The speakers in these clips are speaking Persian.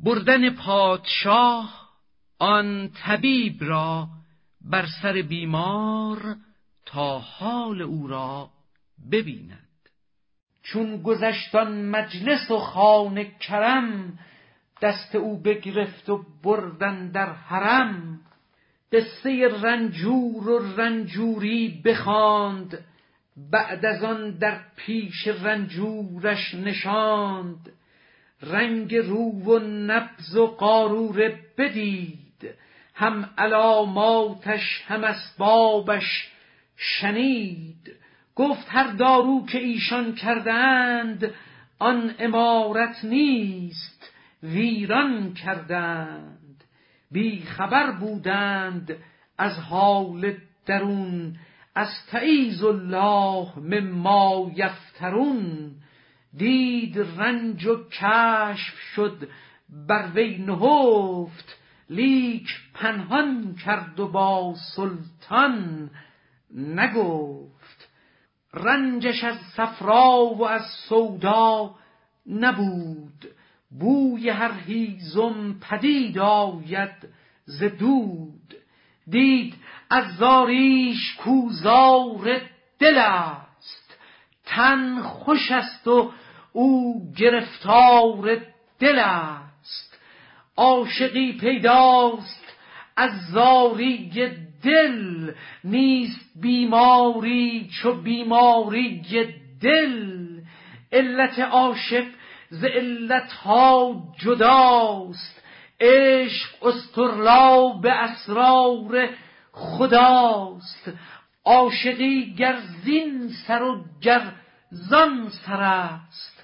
بردن پادشاه آن طبیب را بر سر بیمار تا حال او را ببیند. چون گذشتان مجلس و خانه کرم دست او بگرفت و بردن در حرم قصه رنجور و رنجوری بخواند بعد از آن در پیش رنجورش نشاند. رنگ رو و نبز و قاروره بدید. هم علاماتش هم اسبابش شنید. گفت هر دارو که ایشان کردند آن امارت نیست ویران کردند. بی خبر بودند از حال درون از تعیز الله مما یفترون. دید رنج و کشف شد بر وی نهفت لیک پنهان کرد و با سلطان نگفت. رنجش از صفرا و از سودا نبود بوی هر هیزم پدید آید ز دود. دید از زاریش کوزار دل است تن خوش است و او گرفتار دل است. عاشقی پیداست. از زاری دل نیست بیماری چو بیماری دل. علت عاشق ز علتها جداست. عشق استرلا به اسرار خداست. عاشقی گر زین سر و گر زان سر است.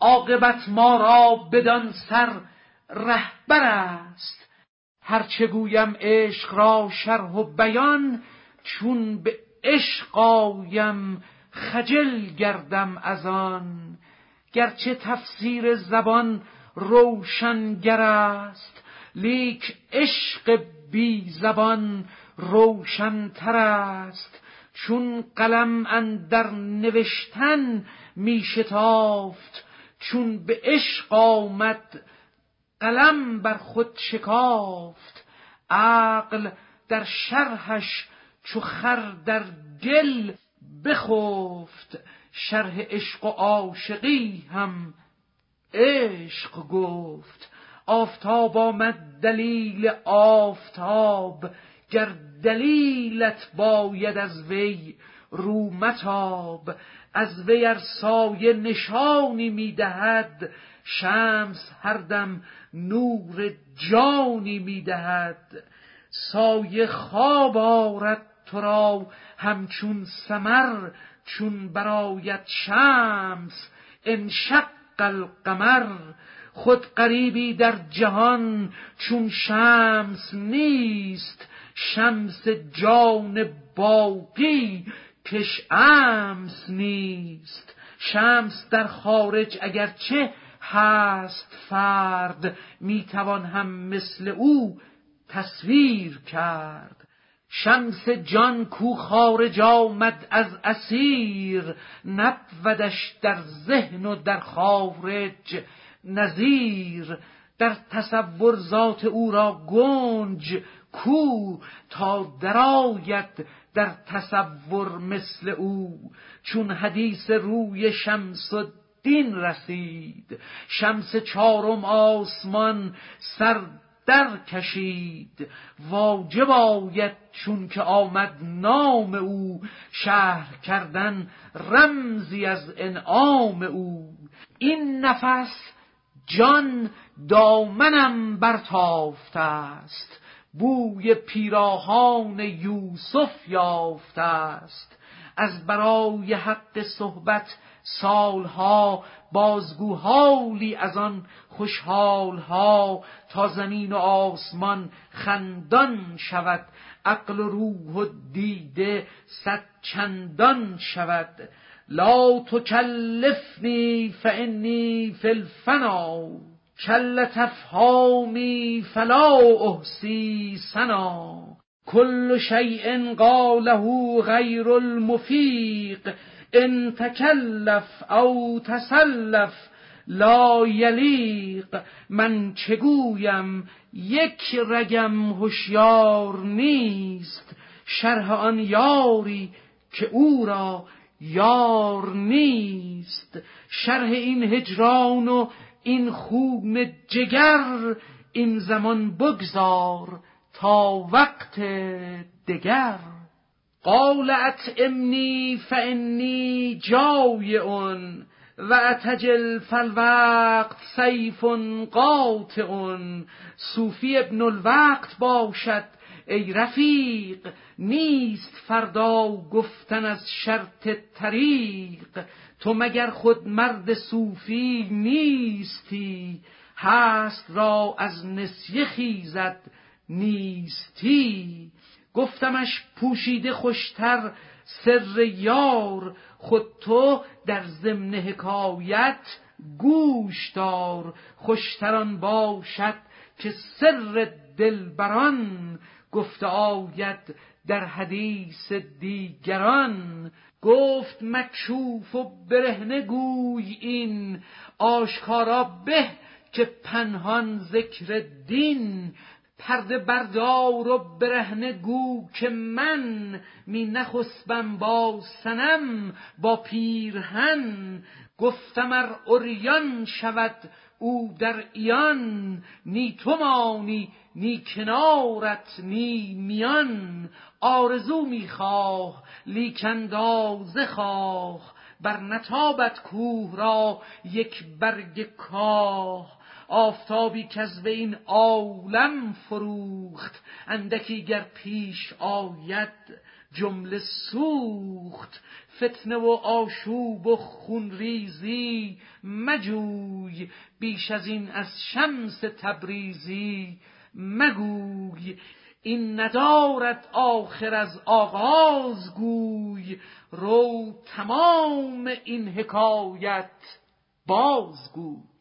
عاقبت ما را بدان سر رهبر است. هرچه گویم عشق را شرح و بیان چون به عشق آیم خجل گردم از آن. گرچه تفسیر زبان روشنگر است لیک عشق بی زبان روشنتر است. چون قلم اندر نوشتن می شتافت چون به عشق آمد قلم بر خود شکافت. عقل در شرحش چو خر در گل بخفت. شرح عشق و عاشقی هم عشق گفت. آفتاب آمد دلیل آفتاب. گر دلیلت باید از وی رو متاب. از وی سایه نشانی می‌دهد. شمس هر دم نور جانی می‌دهد. سایه خواب آرد تو را همچون سمر چون برایت شمس. انشق القمر خود قریبی در جهان چون شمس نیست. شمس جان باقی کش امس نیست. شمس در خارج اگرچه هست فرد می‌توان هم مثل او تصویر کرد. شمس جان کو خارج آمد از اسیر نبودش در ذهن و در خارج نظیر. در تصور ذات او را گنج کو تا درآید در تصور مثل او. چون حدیث روی شمس الدین رسید شمس چارم آسمان سر در کشید. واجب آید چون که آمد نام او شهر کردن رمزی از انعام او. این نفس جان دامنم برتافته است. بوی پیراهان یوسف یافته است. از برای حق صحبت سالها بازگو حالی از آن خوشحالها تا زمین و آسمان خندان شود. عقل و روح و دیده صد چندان شود. لا تکلفنی فانی فی الفنا. کل تفهامی فلا احسی سنا کل شیء قاله غیر المفیق ان تکلف او تسلف لا یلیق من چگویم یک رگم هوشیار نیست شرح آن یاری که او را یار نیست شرح این هجران و این خون جگر این زمان بگذار تا وقت دگر. قال اتعمنی فانی اون و اتجل فالوقت سیف قاطع صوفی ابن الوقت باشد ای رفیق نیست فردا گفتن از شرط طریق. تو مگر خود مرد صوفی نیستی؟ هست را از نسیه خیزد نیستی. گفتمش پوشیده خوشتر سر یار. خود تو در ضمن حکایت گوش دار. خوشتران باشد که سر دلبران. گفته آید در حدیث دیگران گفت مکشوف و برهنه گوی این آشکارا به که پنهان ذکر دین پرده بردار و برهنه گو که من می نخسبم با سنم با پیرهن گفتم ار اوریان شود او در ایان نی تو مانی نی کنارت نی میان آرزو می‌خواه لیک اندازه خواه بر نتابت کوه را یک برگ کاه. آفتابی که از این عالم فروخت اندکی گر پیش آید جمله سوخت. فتنه و آشوب و خونریزی مجوی بیش از این از شمس تبریزی. مگوی این ندارد آخر از آغاز گوی رو تمام این حکایت بازگوی.